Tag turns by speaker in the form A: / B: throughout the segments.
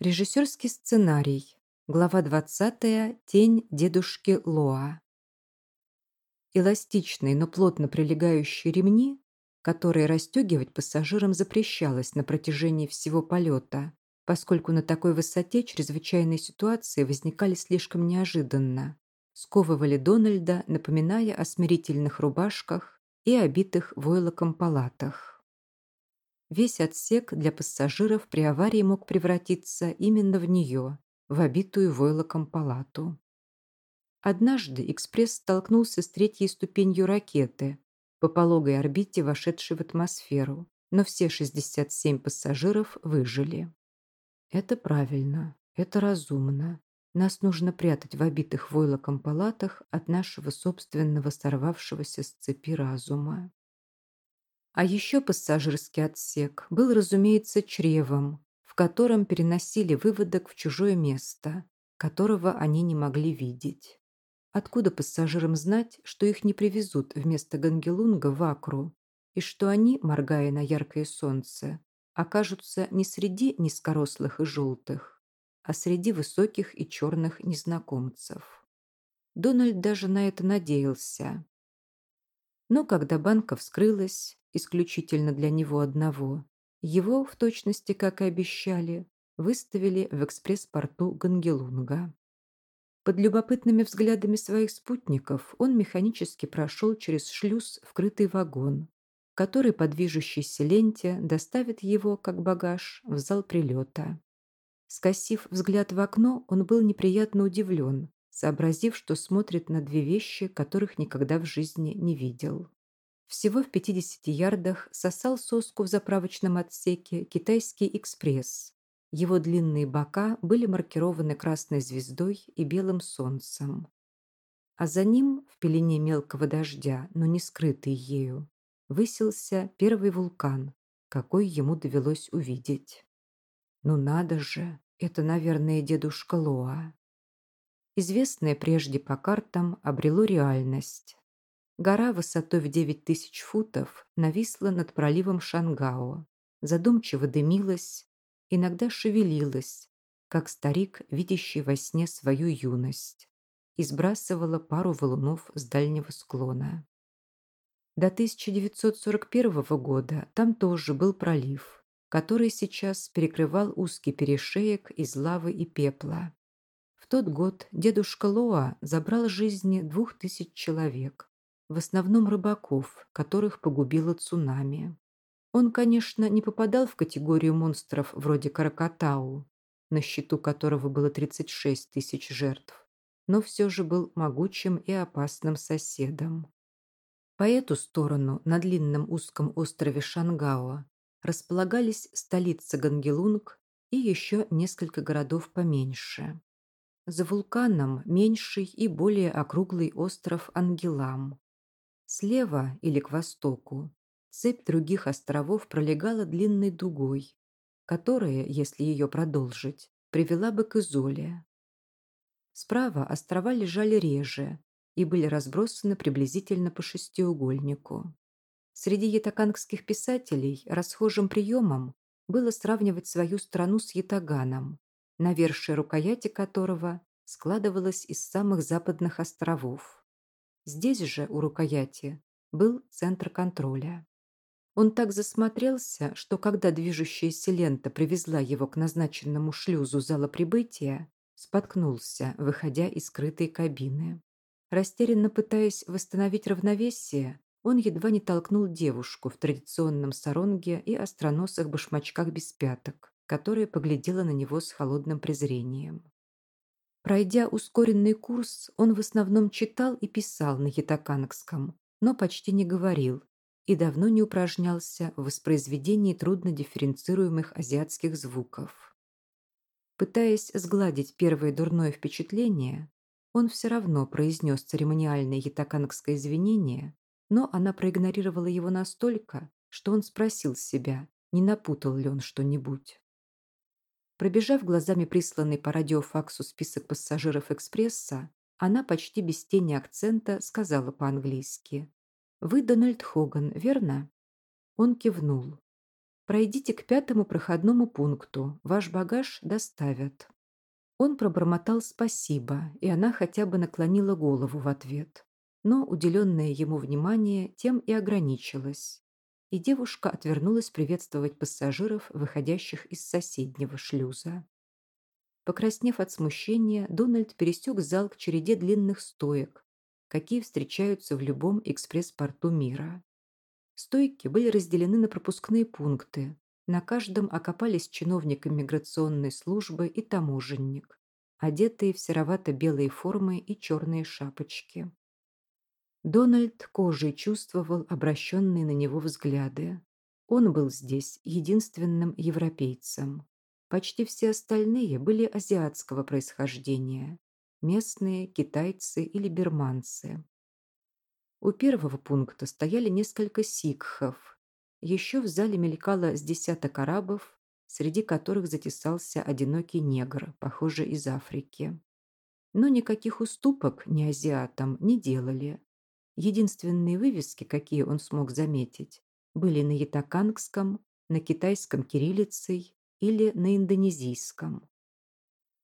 A: Режиссерский сценарий. Глава 20. Тень дедушки Лоа. Эластичные, но плотно прилегающие ремни, которые расстегивать пассажирам запрещалось на протяжении всего полета, поскольку на такой высоте чрезвычайные ситуации возникали слишком неожиданно, сковывали Дональда, напоминая о смирительных рубашках и обитых войлоком палатах. Весь отсек для пассажиров при аварии мог превратиться именно в нее, в обитую войлоком палату. Однажды экспресс столкнулся с третьей ступенью ракеты, по пологой орбите, вошедшей в атмосферу, но все 67 пассажиров выжили. Это правильно, это разумно. Нас нужно прятать в обитых войлоком палатах от нашего собственного сорвавшегося с цепи разума. А еще пассажирский отсек был, разумеется, чревом, в котором переносили выводок в чужое место, которого они не могли видеть. Откуда пассажирам знать, что их не привезут вместо Гангелунга в Акру, и что они, моргая на яркое солнце, окажутся не среди низкорослых и желтых, а среди высоких и черных незнакомцев. Дональд даже на это надеялся. Но когда банка вскрылась, исключительно для него одного. Его, в точности, как и обещали, выставили в экспресс-порту Гангелунга. Под любопытными взглядами своих спутников он механически прошел через шлюз в крытый вагон, который по движущейся ленте доставит его, как багаж, в зал прилета. Скосив взгляд в окно, он был неприятно удивлен, сообразив, что смотрит на две вещи, которых никогда в жизни не видел. Всего в 50 ярдах сосал соску в заправочном отсеке китайский экспресс. Его длинные бока были маркированы красной звездой и белым солнцем. А за ним, в пелене мелкого дождя, но не скрытый ею, высился первый вулкан, какой ему довелось увидеть. Ну надо же, это, наверное, дедушка Лоа. Известное прежде по картам обрело реальность. Гора высотой в 9 тысяч футов нависла над проливом Шангао, задумчиво дымилась, иногда шевелилась, как старик, видящий во сне свою юность, и сбрасывала пару валунов с дальнего склона. До 1941 года там тоже был пролив, который сейчас перекрывал узкий перешеек из лавы и пепла. Тот год дедушка Лоа забрал жизни двух тысяч человек, в основном рыбаков, которых погубило цунами. Он, конечно, не попадал в категорию монстров вроде Каракатау, на счету которого было 36 тысяч жертв, но все же был могучим и опасным соседом. По эту сторону, на длинном узком острове Шангао, располагались столица Гангелунг и еще несколько городов поменьше. За вулканом меньший и более округлый остров Ангелам, Слева или к востоку цепь других островов пролегала длинной дугой, которая, если ее продолжить, привела бы к Изоле. Справа острова лежали реже и были разбросаны приблизительно по шестиугольнику. Среди ятакангских писателей расхожим приемом было сравнивать свою страну с ятаганом, навершие рукояти которого складывалось из самых западных островов. Здесь же, у рукояти, был центр контроля. Он так засмотрелся, что когда движущаяся лента привезла его к назначенному шлюзу зала прибытия, споткнулся, выходя из скрытой кабины. Растерянно пытаясь восстановить равновесие, он едва не толкнул девушку в традиционном саронге и остроносых башмачках без пяток, которая поглядела на него с холодным презрением. Пройдя ускоренный курс, он в основном читал и писал на ятаканском, но почти не говорил и давно не упражнялся в воспроизведении трудно дифференцируемых азиатских звуков. Пытаясь сгладить первое дурное впечатление, он все равно произнес церемониальное ятакангское извинение, но она проигнорировала его настолько, что он спросил себя, не напутал ли он что-нибудь. Пробежав глазами присланный по радиофаксу список пассажиров экспресса, она почти без тени акцента сказала по-английски. «Вы Дональд Хоган, верно?» Он кивнул. Пройдите к пятому проходному пункту. Ваш багаж доставят». Он пробормотал спасибо, и она хотя бы наклонила голову в ответ. Но уделенное ему внимание тем и ограничилось. И девушка отвернулась приветствовать пассажиров, выходящих из соседнего шлюза. Покраснев от смущения, Дональд пересек зал к череде длинных стоек, какие встречаются в любом экспресс-порту мира. Стойки были разделены на пропускные пункты. На каждом окопались чиновник иммиграционной службы и таможенник, одетые в серовато-белые формы и черные шапочки. Дональд кожей чувствовал обращенные на него взгляды. Он был здесь единственным европейцем. Почти все остальные были азиатского происхождения. Местные, китайцы или берманцы. У первого пункта стояли несколько сикхов. Еще в зале мелькало с десяток арабов, среди которых затесался одинокий негр, похожий из Африки. Но никаких уступок ни азиатам не делали. Единственные вывески, какие он смог заметить, были на ятакангском, на китайском кириллицей или на индонезийском.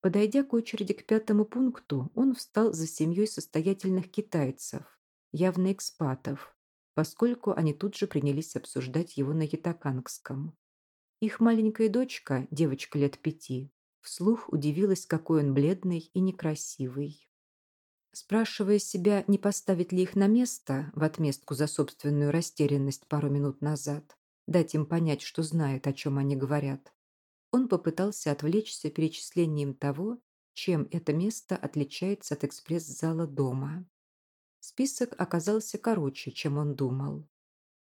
A: Подойдя к очереди к пятому пункту, он встал за семьей состоятельных китайцев, явно экспатов, поскольку они тут же принялись обсуждать его на ятакангском. Их маленькая дочка, девочка лет пяти, вслух удивилась, какой он бледный и некрасивый. Спрашивая себя, не поставить ли их на место в отместку за собственную растерянность пару минут назад, дать им понять, что знает, о чем они говорят, он попытался отвлечься перечислением того, чем это место отличается от экспресс-зала дома. Список оказался короче, чем он думал.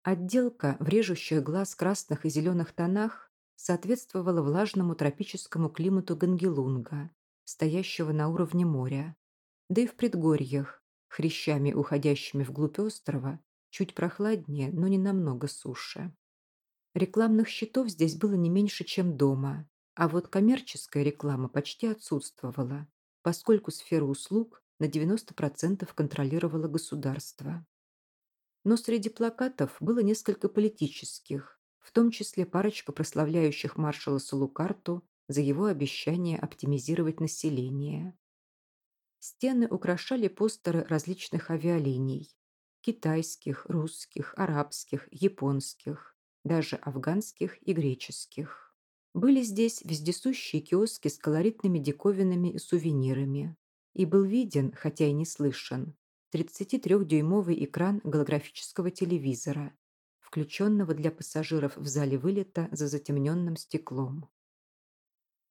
A: Отделка в режущих глаз красных и зеленых тонах соответствовала влажному тропическому климату Гангелунга, стоящего на уровне моря, да и в предгорьях, хрящами уходящими вглубь острова, чуть прохладнее, но не намного суше. Рекламных щитов здесь было не меньше, чем дома, а вот коммерческая реклама почти отсутствовала, поскольку сфера услуг на 90% контролировало государство. Но среди плакатов было несколько политических, в том числе парочка прославляющих маршала Салукарту за его обещание оптимизировать население. Стены украшали постеры различных авиалиний – китайских, русских, арабских, японских, даже афганских и греческих. Были здесь вездесущие киоски с колоритными диковинами и сувенирами, и был виден, хотя и не слышен, 33-дюймовый экран голографического телевизора, включенного для пассажиров в зале вылета за затемненным стеклом.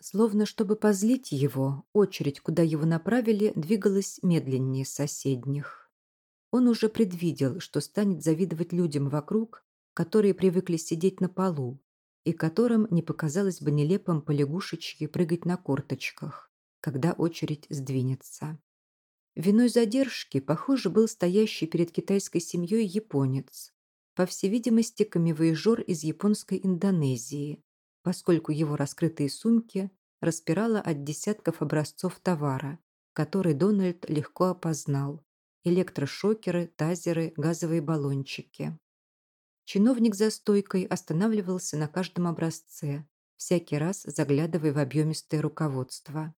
A: Словно чтобы позлить его, очередь, куда его направили, двигалась медленнее соседних. Он уже предвидел, что станет завидовать людям вокруг, которые привыкли сидеть на полу, и которым не показалось бы нелепым по лягушечьи прыгать на корточках когда очередь сдвинется. Виной задержки, похоже, был стоящий перед китайской семьей японец, по всей видимости, камевоежор из японской Индонезии, поскольку его раскрытые сумки распирало от десятков образцов товара, который Дональд легко опознал – электрошокеры, тазеры, газовые баллончики. Чиновник за стойкой останавливался на каждом образце, всякий раз заглядывая в объемистое руководство.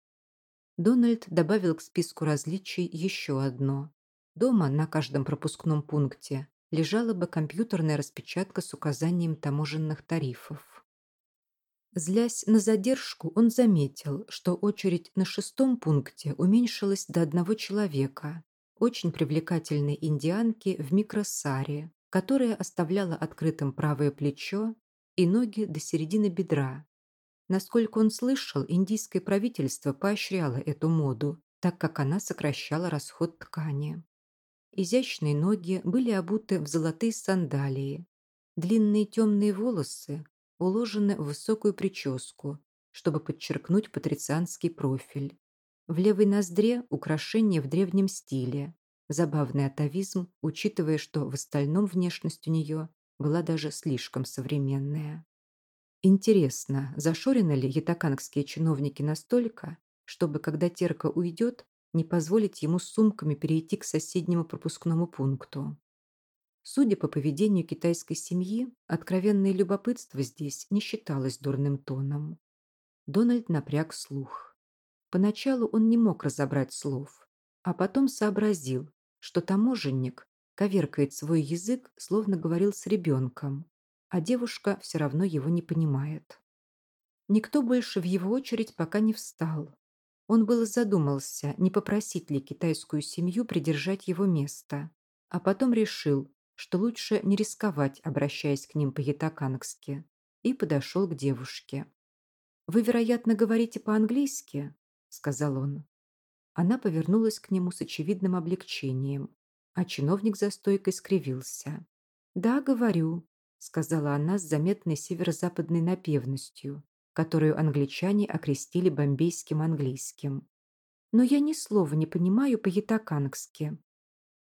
A: Дональд добавил к списку различий еще одно. Дома на каждом пропускном пункте лежала бы компьютерная распечатка с указанием таможенных тарифов. Злясь на задержку, он заметил, что очередь на шестом пункте уменьшилась до одного человека, очень привлекательной индианки в микросаре, которая оставляла открытым правое плечо и ноги до середины бедра, Насколько он слышал, индийское правительство поощряло эту моду, так как она сокращала расход ткани. Изящные ноги были обуты в золотые сандалии. Длинные темные волосы уложены в высокую прическу, чтобы подчеркнуть патрицианский профиль. В левой ноздре украшение в древнем стиле. Забавный атовизм, учитывая, что в остальном внешность у нее была даже слишком современная. Интересно, зашорены ли ятакангские чиновники настолько, чтобы, когда Терка уйдет, не позволить ему сумками перейти к соседнему пропускному пункту? Судя по поведению китайской семьи, откровенное любопытство здесь не считалось дурным тоном. Дональд напряг слух. Поначалу он не мог разобрать слов, а потом сообразил, что таможенник коверкает свой язык, словно говорил с ребенком, а девушка все равно его не понимает. Никто больше в его очередь пока не встал. Он было задумался, не попросить ли китайскую семью придержать его место, а потом решил, что лучше не рисковать, обращаясь к ним по-ятакангски, и подошел к девушке. «Вы, вероятно, говорите по-английски?» – сказал он. Она повернулась к нему с очевидным облегчением, а чиновник за стойкой скривился. «Да, говорю», – сказала она с заметной северо-западной напевностью, которую англичане окрестили бомбейским английским. «Но я ни слова не понимаю по-ятакангски.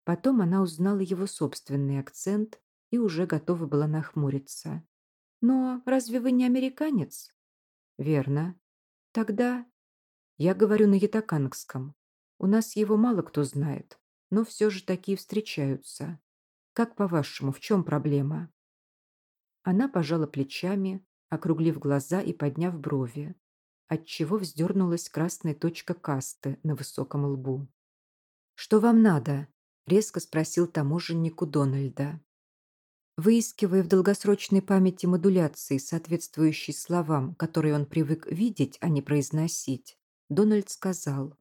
A: Потом она узнала его собственный акцент и уже готова была нахмуриться. «Но разве вы не американец?» «Верно. Тогда...» «Я говорю на ятакангском. У нас его мало кто знает, но все же такие встречаются. Как по-вашему, в чем проблема?» Она пожала плечами, округлив глаза и подняв брови, отчего вздернулась красная точка касты на высоком лбу. «Что вам надо?» Резко спросил таможеннику Дональда. Выискивая в долгосрочной памяти модуляции, соответствующие словам, которые он привык видеть, а не произносить, Дональд сказал,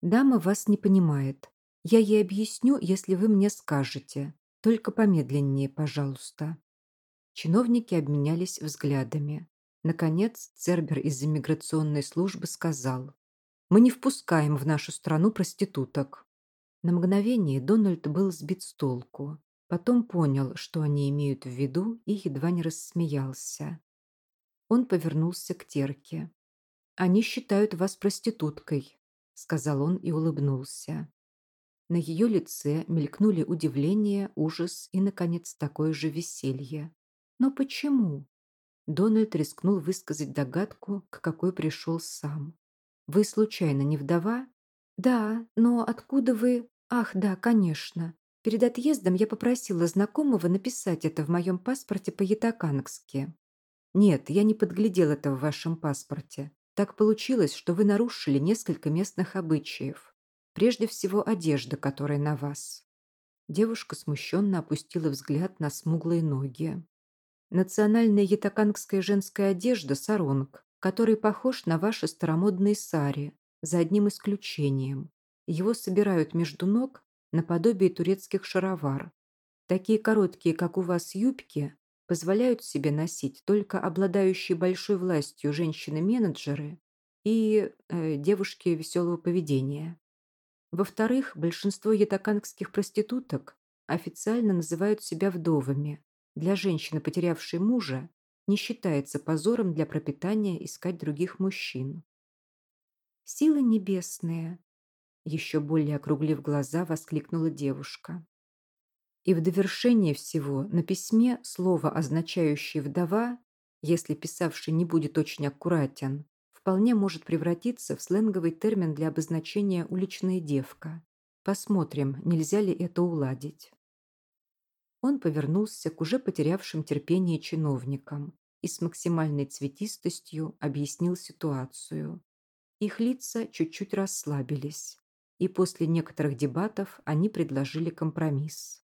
A: «Дама вас не понимает. Я ей объясню, если вы мне скажете. Только помедленнее, пожалуйста». Чиновники обменялись взглядами. Наконец, Цербер из иммиграционной службы сказал, «Мы не впускаем в нашу страну проституток». На мгновение Дональд был сбит с толку. Потом понял, что они имеют в виду, и едва не рассмеялся. Он повернулся к Терке. «Они считают вас проституткой», — сказал он и улыбнулся. На ее лице мелькнули удивление, ужас и, наконец, такое же веселье. «Но почему?» Дональд рискнул высказать догадку, к какой пришел сам. «Вы случайно не вдова?» «Да, но откуда вы...» «Ах, да, конечно. Перед отъездом я попросила знакомого написать это в моем паспорте по-ятакангски. Нет, я не подглядел это в вашем паспорте. Так получилось, что вы нарушили несколько местных обычаев. Прежде всего, одежда, которая на вас». Девушка смущенно опустила взгляд на смуглые ноги. Национальная ятакангская женская одежда – саронг, который похож на ваши старомодные сари, за одним исключением. Его собирают между ног наподобие турецких шаровар. Такие короткие, как у вас, юбки позволяют себе носить только обладающие большой властью женщины-менеджеры и э, девушки веселого поведения. Во-вторых, большинство ятакангских проституток официально называют себя вдовами. Для женщины, потерявшей мужа, не считается позором для пропитания искать других мужчин. Силы небесные, еще более округлив глаза, воскликнула девушка. И в довершение всего на письме слово, означающее «вдова», если писавший не будет очень аккуратен, вполне может превратиться в сленговый термин для обозначения «уличная девка». Посмотрим, нельзя ли это уладить. Он повернулся к уже потерявшим терпение чиновникам и с максимальной цветистостью объяснил ситуацию. Их лица чуть-чуть расслабились и после некоторых дебатов они предложили компромисс.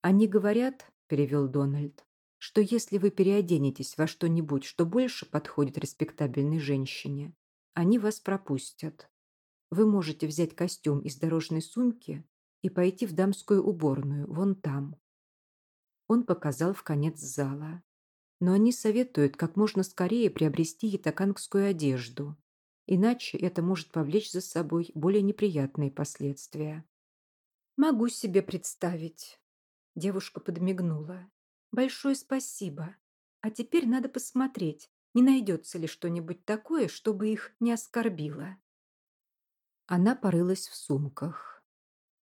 A: «Они говорят, — перевел Дональд, — что если вы переоденетесь во что-нибудь, что больше подходит респектабельной женщине, они вас пропустят. Вы можете взять костюм из дорожной сумки и пойти в дамскую уборную, вон там». Он показал в конец зала. Но они советуют как можно скорее приобрести ятакангскую одежду, Иначе это может повлечь за собой более неприятные последствия. «Могу себе представить». Девушка подмигнула. «Большое спасибо. А теперь надо посмотреть, не найдется ли что-нибудь такое, чтобы их не оскорбило». Она порылась в сумках.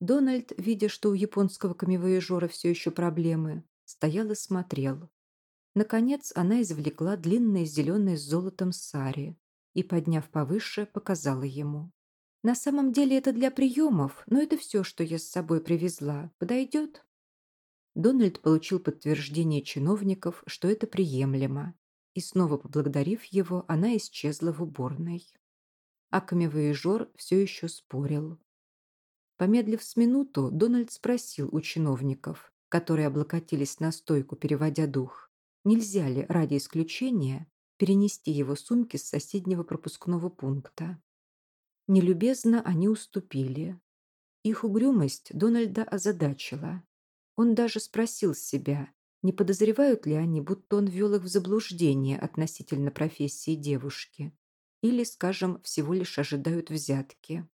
A: Дональд, видя, что у японского камевояжера все еще проблемы, стоял и смотрел. Наконец она извлекла длинное зеленое с золотом сари, и, подняв повыше, показала ему. «На самом деле это для приемов, но это все, что я с собой привезла. Подойдет?» Дональд получил подтверждение чиновников, что это приемлемо, и снова поблагодарив его, она исчезла в уборной. А камевоежор все еще спорил. Помедлив с минуту, Дональд спросил у чиновников, которые облокотились на стойку, переводя дух, нельзя ли ради исключения перенести его сумки с соседнего пропускного пункта. Нелюбезно они уступили. Их угрюмость Дональда озадачила. Он даже спросил себя, не подозревают ли они, будто он ввел их в заблуждение относительно профессии девушки, или, скажем, всего лишь ожидают взятки.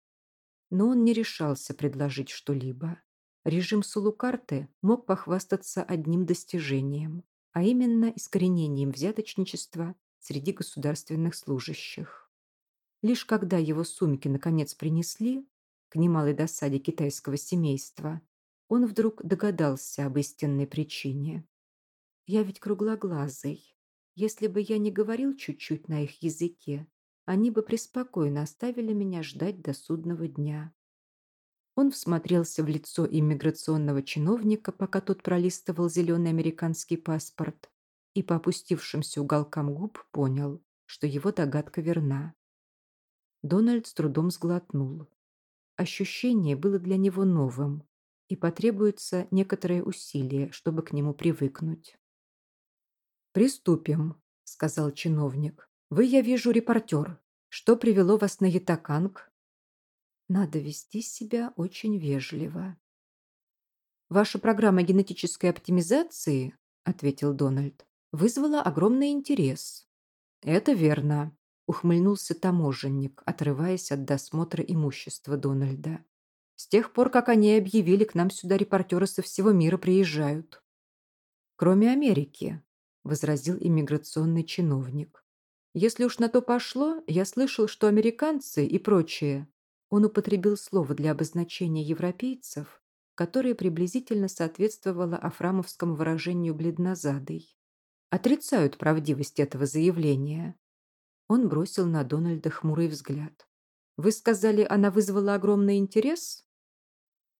A: Но он не решался предложить что-либо. Режим Сулукарты мог похвастаться одним достижением, а именно искоренением взяточничества среди государственных служащих. Лишь когда его сумки наконец принесли, к немалой досаде китайского семейства, он вдруг догадался об истинной причине. «Я ведь круглоглазый. Если бы я не говорил чуть-чуть на их языке, они бы преспокойно оставили меня ждать до судного дня». Он всмотрелся в лицо иммиграционного чиновника, пока тот пролистывал зеленый американский паспорт, и по опустившимся уголкам губ понял, что его догадка верна. Дональд с трудом сглотнул. Ощущение было для него новым, и потребуется некоторое усилие, чтобы к нему привыкнуть. «Приступим», — сказал чиновник. «Вы, я вижу, репортер. Что привело вас на Ятаканг?» «Надо вести себя очень вежливо». «Ваша программа генетической оптимизации», — ответил Дональд, вызвала огромный интерес. «Это верно», — ухмыльнулся таможенник, отрываясь от досмотра имущества Дональда. «С тех пор, как они объявили, к нам сюда репортеры со всего мира приезжают». «Кроме Америки», — возразил иммиграционный чиновник. «Если уж на то пошло, я слышал, что американцы и прочие...» Он употребил слово для обозначения европейцев, которое приблизительно соответствовало афрамовскому выражению «бледнозадый» отрицают правдивость этого заявления. Он бросил на Дональда хмурый взгляд. «Вы сказали, она вызвала огромный интерес?»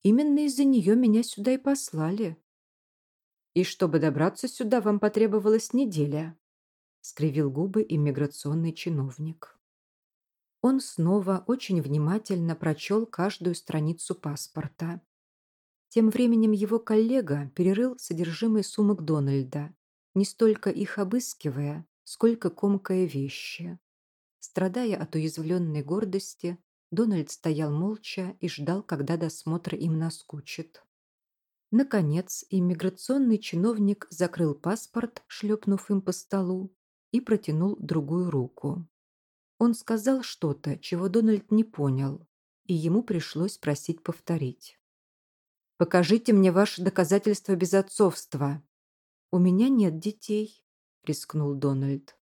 A: «Именно из-за нее меня сюда и послали». «И чтобы добраться сюда, вам потребовалась неделя», — скривил губы иммиграционный чиновник. Он снова очень внимательно прочел каждую страницу паспорта. Тем временем его коллега перерыл содержимое сумок Дональда не столько их обыскивая, сколько комкая вещи. Страдая от уязвленной гордости, Дональд стоял молча и ждал, когда досмотр им наскучит. Наконец, иммиграционный чиновник закрыл паспорт, шлепнув им по столу, и протянул другую руку. Он сказал что-то, чего Дональд не понял, и ему пришлось просить повторить. «Покажите мне ваше доказательство безотцовства», «У меня нет детей», — рискнул Дональд.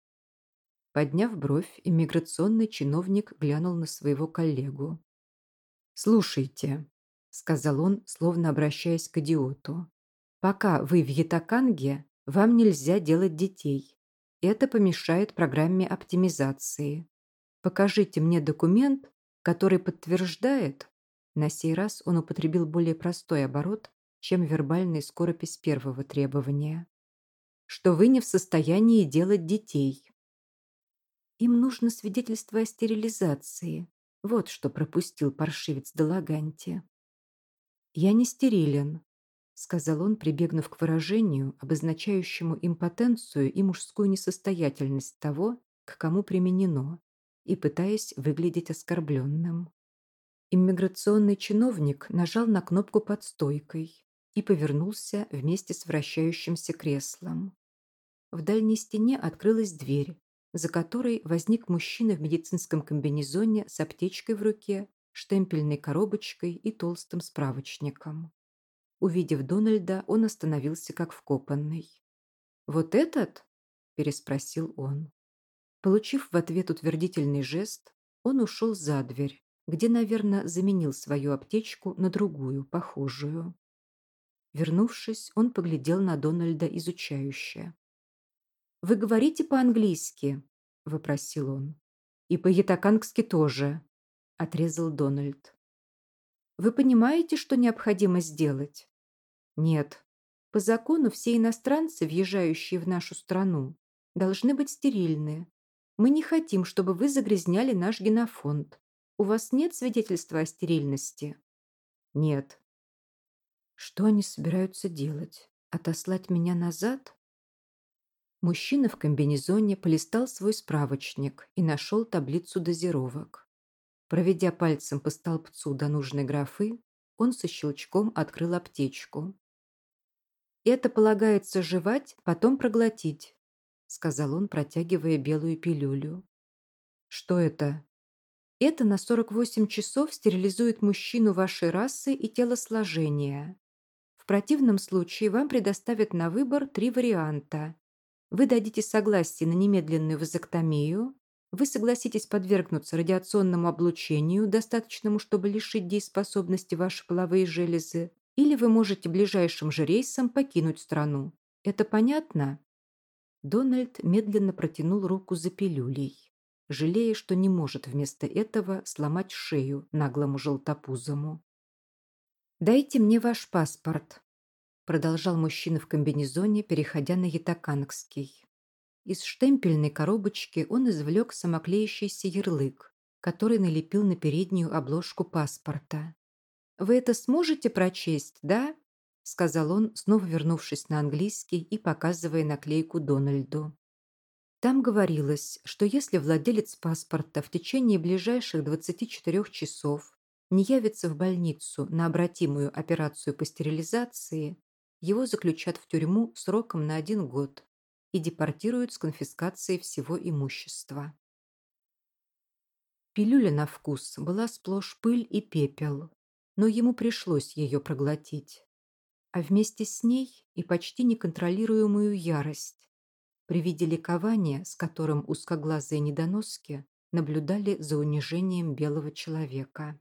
A: Подняв бровь, иммиграционный чиновник глянул на своего коллегу. «Слушайте», — сказал он, словно обращаясь к идиоту, «пока вы в Ятаканге, вам нельзя делать детей. Это помешает программе оптимизации. Покажите мне документ, который подтверждает...» На сей раз он употребил более простой оборот, чем вербальная скоропись первого требования что вы не в состоянии делать детей. Им нужно свидетельство о стерилизации. Вот что пропустил паршивец Долаганти. «Я не стерилен», — сказал он, прибегнув к выражению, обозначающему импотенцию и мужскую несостоятельность того, к кому применено, и пытаясь выглядеть оскорбленным. Иммиграционный чиновник нажал на кнопку под стойкой и повернулся вместе с вращающимся креслом. В дальней стене открылась дверь, за которой возник мужчина в медицинском комбинезоне с аптечкой в руке, штемпельной коробочкой и толстым справочником. Увидев Дональда, он остановился как вкопанный. «Вот этот?» – переспросил он. Получив в ответ утвердительный жест, он ушел за дверь, где, наверное, заменил свою аптечку на другую, похожую. Вернувшись, он поглядел на Дональда изучающе. «Вы говорите по-английски?» – вопросил он. «И по-ятакангски тоже», – отрезал Дональд. «Вы понимаете, что необходимо сделать?» «Нет». По закону все иностранцы, въезжающие в нашу страну, должны быть стерильны. Мы не хотим, чтобы вы загрязняли наш генофонд. У вас нет свидетельства о стерильности? Нет. Что они собираются делать? Отослать меня назад? Мужчина в комбинезоне полистал свой справочник и нашел таблицу дозировок. Проведя пальцем по столбцу до нужной графы, он со щелчком открыл аптечку. «Это полагается жевать, потом проглотить», сказал он, протягивая белую пилюлю. «Что это?» «Это на 48 часов стерилизует мужчину вашей расы и телосложения. В противном случае вам предоставят на выбор три варианта. Вы дадите согласие на немедленную вазоктомию, вы согласитесь подвергнуться радиационному облучению, достаточному, чтобы лишить дееспособности ваши половые железы, или вы можете ближайшим же рейсом покинуть страну. Это понятно? Дональд медленно протянул руку за пилюлей, жалея, что не может вместо этого сломать шею наглому желтопузому. «Дайте мне ваш паспорт», – продолжал мужчина в комбинезоне, переходя на ятакангский. Из штемпельной коробочки он извлек самоклеящийся ярлык, который налепил на переднюю обложку паспорта. «Вы это сможете прочесть, да?» – сказал он, снова вернувшись на английский и показывая наклейку Дональду. Там говорилось, что если владелец паспорта в течение ближайших 24 часов не явится в больницу на обратимую операцию по стерилизации, его заключат в тюрьму сроком на один год и депортируют с конфискацией всего имущества. Пилюля на вкус была сплошь пыль и пепел, но ему пришлось ее проглотить. А вместе с ней и почти неконтролируемую ярость при виде ликования, с которым узкоглазые недоноски наблюдали за унижением белого человека.